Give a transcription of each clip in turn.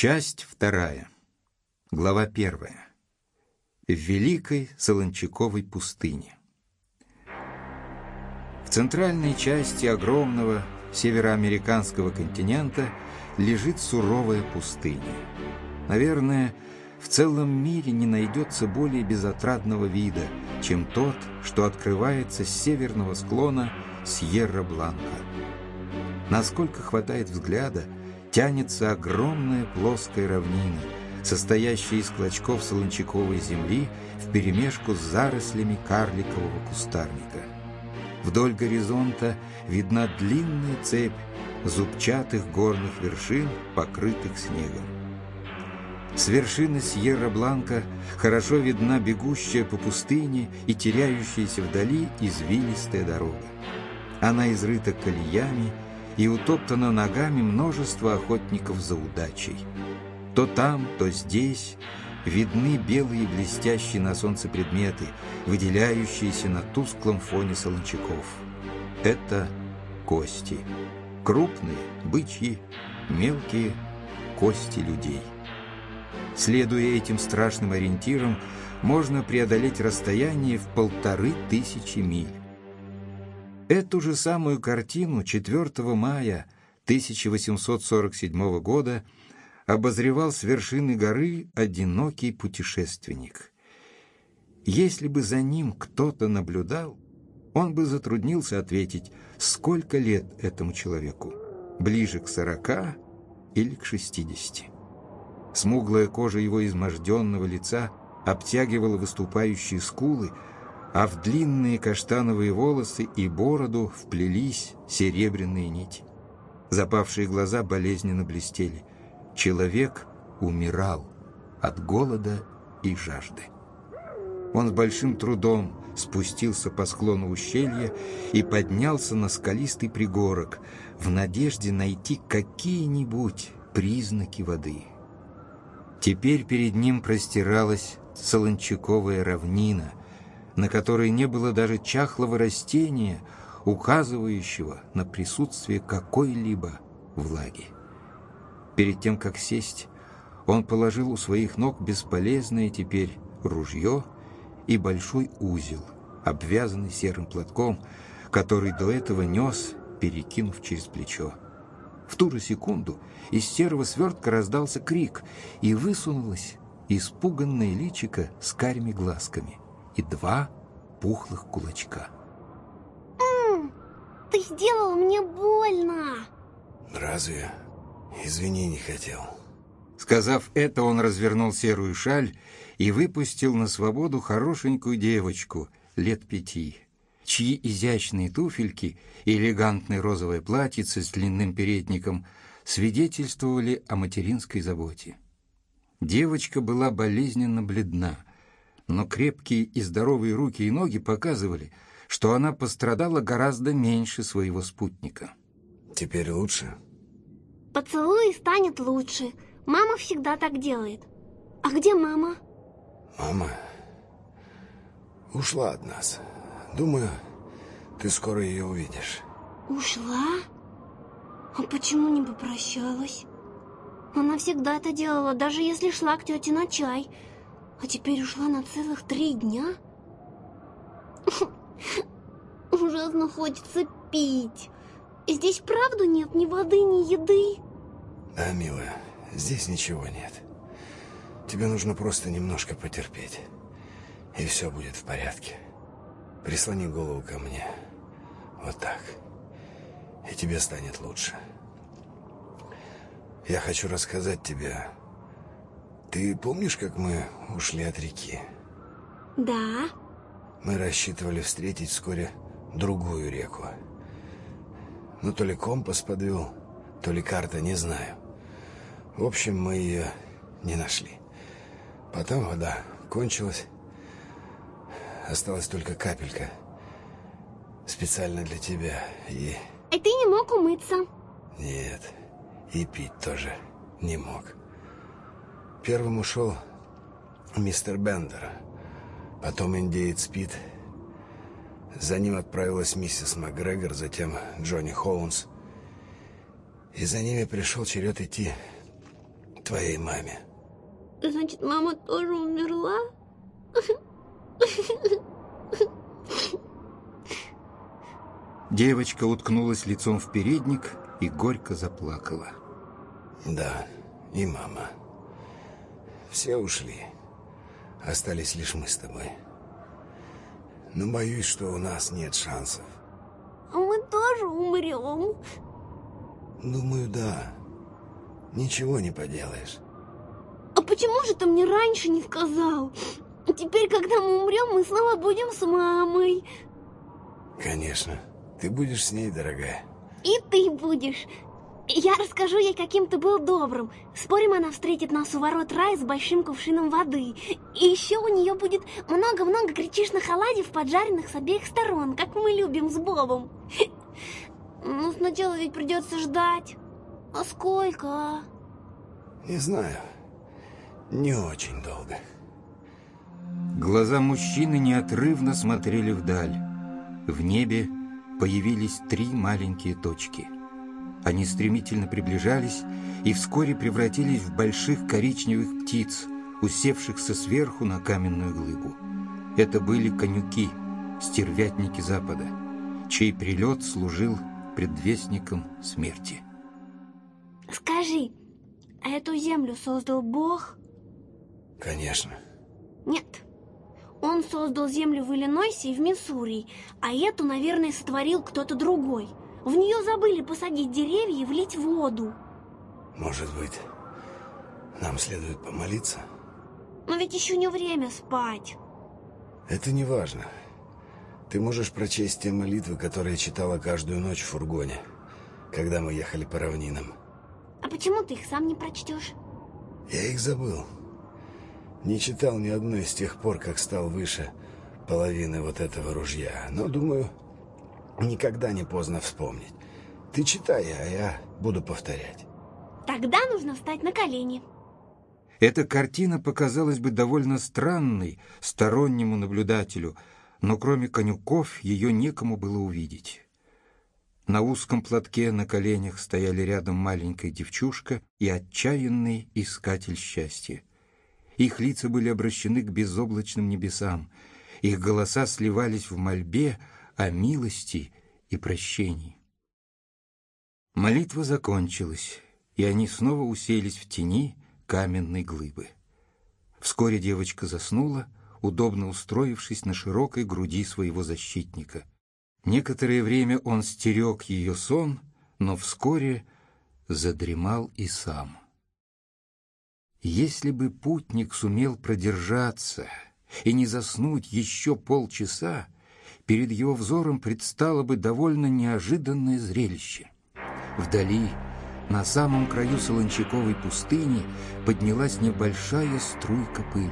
Часть вторая. Глава первая. В Великой Солончаковой пустыне. В центральной части огромного североамериканского континента лежит суровая пустыня. Наверное, в целом мире не найдется более безотрадного вида, чем тот, что открывается с северного склона Сьерра-Бланка. Насколько хватает взгляда, тянется огромная плоская равнина, состоящая из клочков солончаковой земли вперемешку с зарослями карликового кустарника. Вдоль горизонта видна длинная цепь зубчатых горных вершин, покрытых снегом. С вершины Сьерра-Бланка хорошо видна бегущая по пустыне и теряющаяся вдали извилистая дорога. Она изрыта колеями и утоптана ногами множество охотников за удачей. То там, то здесь видны белые блестящие на солнце предметы, выделяющиеся на тусклом фоне солончаков. Это кости. Крупные, бычьи, мелкие кости людей. Следуя этим страшным ориентирам, можно преодолеть расстояние в полторы тысячи миль. Эту же самую картину 4 мая 1847 года обозревал с вершины горы одинокий путешественник. Если бы за ним кто-то наблюдал, он бы затруднился ответить, сколько лет этому человеку, ближе к сорока или к шестидесяти. Смуглая кожа его изможденного лица обтягивала выступающие скулы, а в длинные каштановые волосы и бороду вплелись серебряные нити. Запавшие глаза болезненно блестели. Человек умирал от голода и жажды. Он с большим трудом спустился по склону ущелья и поднялся на скалистый пригорок в надежде найти какие-нибудь признаки воды. Теперь перед ним простиралась солончаковая равнина, на которой не было даже чахлого растения, указывающего на присутствие какой-либо влаги. Перед тем, как сесть, он положил у своих ног бесполезное теперь ружье и большой узел, обвязанный серым платком, который до этого нес, перекинув через плечо. В ту же секунду из серого свертка раздался крик, и высунулось испуганное личико с карими глазками — и два пухлых кулачка. М ты сделал мне больно. Разве? Извини, не хотел. Сказав это, он развернул серую шаль и выпустил на свободу хорошенькую девочку лет пяти, чьи изящные туфельки и элегантное розовое платьице с длинным передником свидетельствовали о материнской заботе. Девочка была болезненно бледна, но крепкие и здоровые руки и ноги показывали, что она пострадала гораздо меньше своего спутника. Теперь лучше? Поцелуй станет лучше. Мама всегда так делает. А где мама? Мама ушла от нас. Думаю, ты скоро ее увидишь. Ушла? А почему не попрощалась? Она всегда это делала, даже если шла к тете на чай. А теперь ушла на целых три дня? Ужасно хочется пить. Здесь правда нет ни воды, ни еды? Да, милая, здесь ничего нет. Тебе нужно просто немножко потерпеть. И все будет в порядке. Прислони голову ко мне. Вот так. И тебе станет лучше. Я хочу рассказать тебе ты помнишь, как мы ушли от реки? Да. Мы рассчитывали встретить вскоре другую реку. Но то ли компас подвел, то ли карта, не знаю. В общем, мы ее не нашли. Потом вода кончилась. Осталась только капелька. Специально для тебя. И... И ты не мог умыться? Нет. И пить тоже не мог. Первым ушел мистер Бендер, потом индеец Пит. За ним отправилась миссис МакГрегор, затем Джонни Холмс. И за ними пришел черед идти твоей маме. Значит, мама тоже умерла? Девочка уткнулась лицом в передник и горько заплакала. Да, и мама. Все ушли. Остались лишь мы с тобой. Но боюсь, что у нас нет шансов. А мы тоже умрем. Думаю, да. Ничего не поделаешь. А почему же ты мне раньше не сказал? Теперь, когда мы умрем, мы снова будем с мамой. Конечно. Ты будешь с ней, дорогая. И ты будешь. Я расскажу ей, каким ты был добрым. Спорим, она встретит нас у ворот рая с большим кувшином воды. И еще у нее будет много-много гречишных оладьев, поджаренных с обеих сторон, как мы любим с Бобом. Ну, сначала ведь придется ждать. А сколько? Не знаю. Не очень долго. Глаза мужчины неотрывно смотрели вдаль. В небе появились три маленькие точки — они стремительно приближались и вскоре превратились в больших коричневых птиц, усевшихся сверху на каменную глыбу. Это были конюки, стервятники Запада, чей прилет служил предвестником смерти. Скажи, а эту землю создал Бог? Конечно. Нет. Он создал землю в Иллинойсе и в Миссури, а эту, наверное, сотворил кто-то другой – в нее забыли посадить деревья и влить воду. Может быть, нам следует помолиться? Но ведь еще не время спать. Это не важно. Ты можешь прочесть те молитвы, которые читала каждую ночь в фургоне, когда мы ехали по равнинам. А почему ты их сам не прочтешь? Я их забыл. Не читал ни одной с тех пор, как стал выше половины вот этого ружья. Но, думаю, Никогда не поздно вспомнить. Ты читай, а я буду повторять. Тогда нужно встать на колени. Эта картина показалась бы довольно странной стороннему наблюдателю, но кроме конюков ее некому было увидеть. На узком платке на коленях стояли рядом маленькая девчушка и отчаянный искатель счастья. Их лица были обращены к безоблачным небесам, их голоса сливались в мольбе, о милости и прощении. Молитва закончилась, и они снова уселись в тени каменной глыбы. Вскоре девочка заснула, удобно устроившись на широкой груди своего защитника. Некоторое время он стерег ее сон, но вскоре задремал и сам. Если бы путник сумел продержаться и не заснуть еще полчаса, перед его взором предстало бы довольно неожиданное зрелище. Вдали, на самом краю Солончаковой пустыни, поднялась небольшая струйка пыли.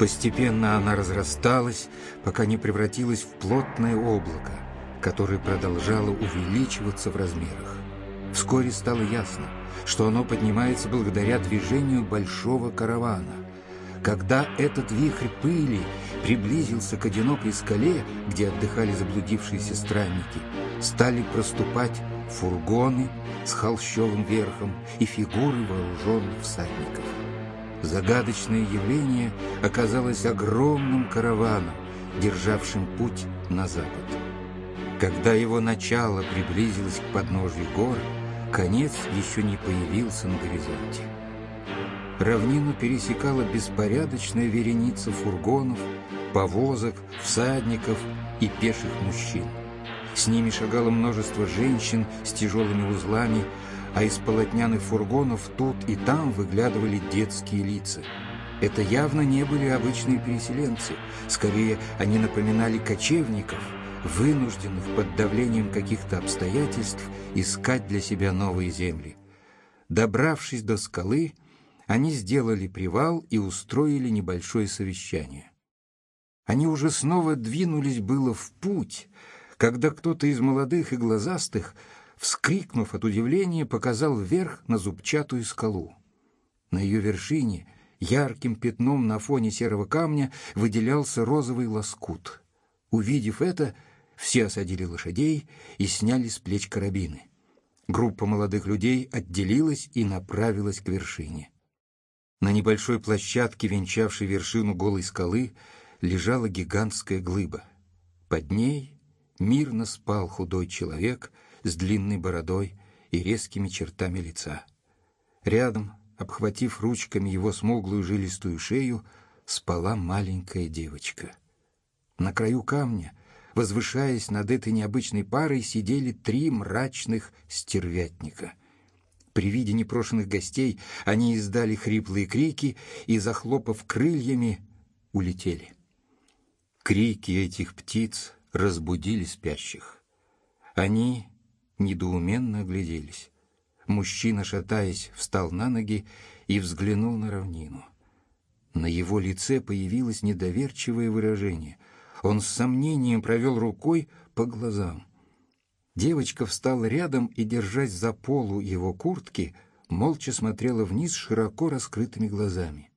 Постепенно она разрасталась, пока не превратилась в плотное облако, которое продолжало увеличиваться в размерах. Вскоре стало ясно, что оно поднимается благодаря движению большого каравана. Когда этот вихрь пыли приблизился к одинокой скале, где отдыхали заблудившиеся странники, стали проступать фургоны с холщовым верхом и фигуры вооруженных всадников. Загадочное явление оказалось огромным караваном, державшим путь на запад. Когда его начало приблизилось к подножью гор, конец еще не появился на горизонте. Равнину пересекала беспорядочная вереница фургонов, повозок, всадников и пеших мужчин. С ними шагало множество женщин с тяжелыми узлами, а из полотняных фургонов тут и там выглядывали детские лица. Это явно не были обычные переселенцы, скорее они напоминали кочевников, вынужденных под давлением каких-то обстоятельств искать для себя новые земли. Добравшись до скалы, они сделали привал и устроили небольшое совещание. Они уже снова двинулись было в путь, когда кто-то из молодых и глазастых, вскрикнув от удивления, показал вверх на зубчатую скалу. На ее вершине ярким пятном на фоне серого камня выделялся розовый лоскут. Увидев это, все осадили лошадей и сняли с плеч карабины. Группа молодых людей отделилась и направилась к вершине. На небольшой площадке, венчавшей вершину голой скалы, лежала гигантская глыба. Под ней мирно спал худой человек с длинной бородой и резкими чертами лица. Рядом, обхватив ручками его смуглую жилистую шею, спала маленькая девочка. На краю камня, возвышаясь над этой необычной парой, сидели три мрачных стервятника. При виде непрошенных гостей они издали хриплые крики и, захлопав крыльями, улетели. Крики этих птиц разбудили спящих. Они недоуменно огляделись. Мужчина, шатаясь, встал на ноги и взглянул на равнину. На его лице появилось недоверчивое выражение. Он с сомнением провел рукой по глазам. Девочка встала рядом и, держась за полу его куртки, молча смотрела вниз широко раскрытыми глазами.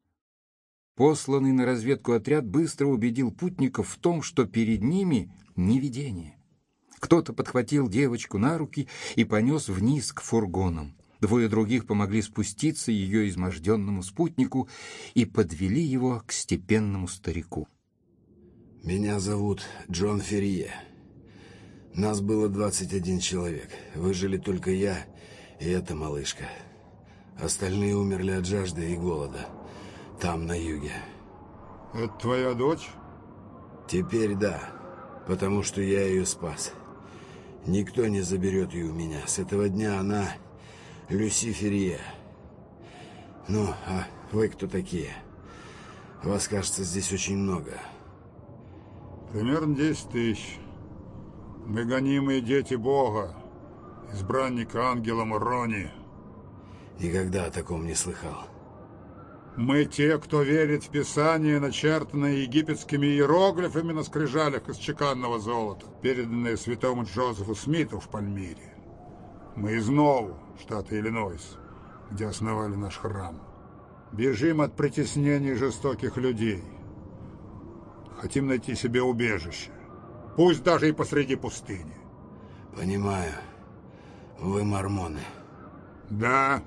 Посланный на разведку отряд быстро убедил путников в том, что перед ними не видение. Кто-то подхватил девочку на руки и понес вниз к фургонам. Двое других помогли спуститься ее изможденному спутнику и подвели его к степенному старику. Меня зовут Джон Феррие. Нас было 21 человек. Выжили только я и эта малышка. Остальные умерли от жажды и голода. Там, на юге. Это твоя дочь? Теперь да, потому что я ее спас. Никто не заберет ее у меня. С этого дня она Люсиферия. Ну, а вы кто такие? Вас, кажется, здесь очень много. Примерно 10 тысяч. Мы гонимые дети Бога, избранника ангела Морони. Никогда о таком не слыхал. Мы те, кто верит в Писание, начертанное египетскими иероглифами на скрижалях из чеканного золота, переданное святому Джозефу Смиту в Пальмире. Мы из Нову, штата Иллинойс, где основали наш храм. Бежим от притеснений жестоких людей. Хотим найти себе убежище. Пусть даже и посреди пустыни. Понимаю. Вы мормоны. Да.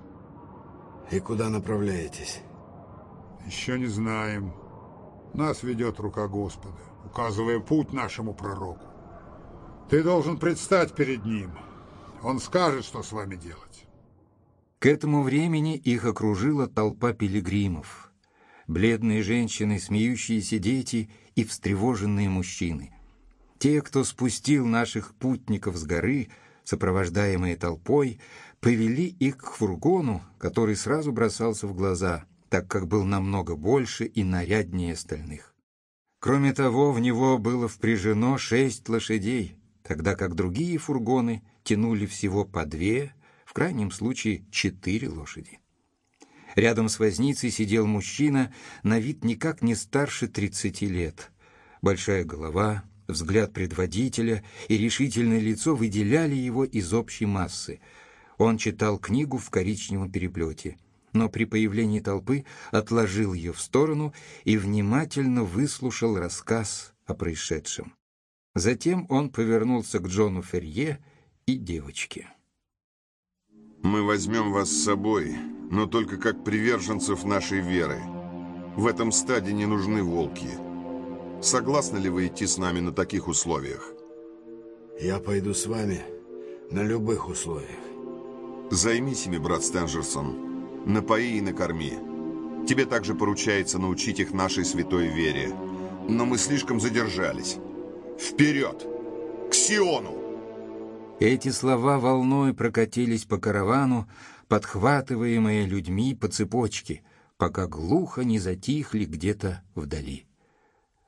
И куда направляетесь? Еще не знаем. Нас ведет рука Господа, указывая путь нашему пророку. Ты должен предстать перед ним. Он скажет, что с вами делать. К этому времени их окружила толпа пилигримов. Бледные женщины, смеющиеся дети и встревоженные мужчины. Те, кто спустил наших путников с горы, сопровождаемые толпой, повели их к фургону, который сразу бросался в глаза — так как был намного больше и наряднее остальных. Кроме того, в него было впряжено шесть лошадей, тогда как другие фургоны тянули всего по две, в крайнем случае четыре лошади. Рядом с возницей сидел мужчина, на вид никак не старше тридцати лет. Большая голова, взгляд предводителя и решительное лицо выделяли его из общей массы. Он читал книгу в коричневом переплете — но при появлении толпы отложил ее в сторону и внимательно выслушал рассказ о происшедшем. Затем он повернулся к Джону Ферье и девочке. «Мы возьмем вас с собой, но только как приверженцев нашей веры. В этом стаде не нужны волки. Согласны ли вы идти с нами на таких условиях?» «Я пойду с вами на любых условиях». «Займись ими, брат Стенджерсон напои и накорми. Тебе также поручается научить их нашей святой вере. Но мы слишком задержались. Вперед! К Сиону!» Эти слова волной прокатились по каравану, подхватываемые людьми по цепочке, пока глухо не затихли где-то вдали.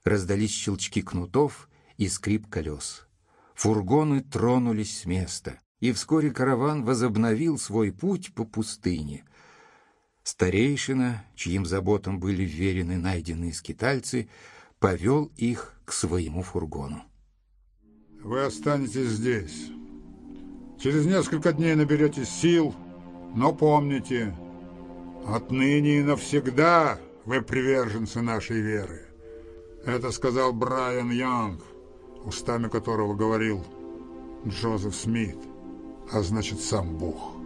Раздались щелчки кнутов и скрип колес. Фургоны тронулись с места, и вскоре караван возобновил свой путь по пустыне — Старейшина, чьим заботам были вверены найденные скитальцы, повел их к своему фургону. Вы останетесь здесь. Через несколько дней наберетесь сил, но помните, отныне и навсегда вы приверженцы нашей веры. Это сказал Брайан Янг, устами которого говорил Джозеф Смит, а значит сам Бог.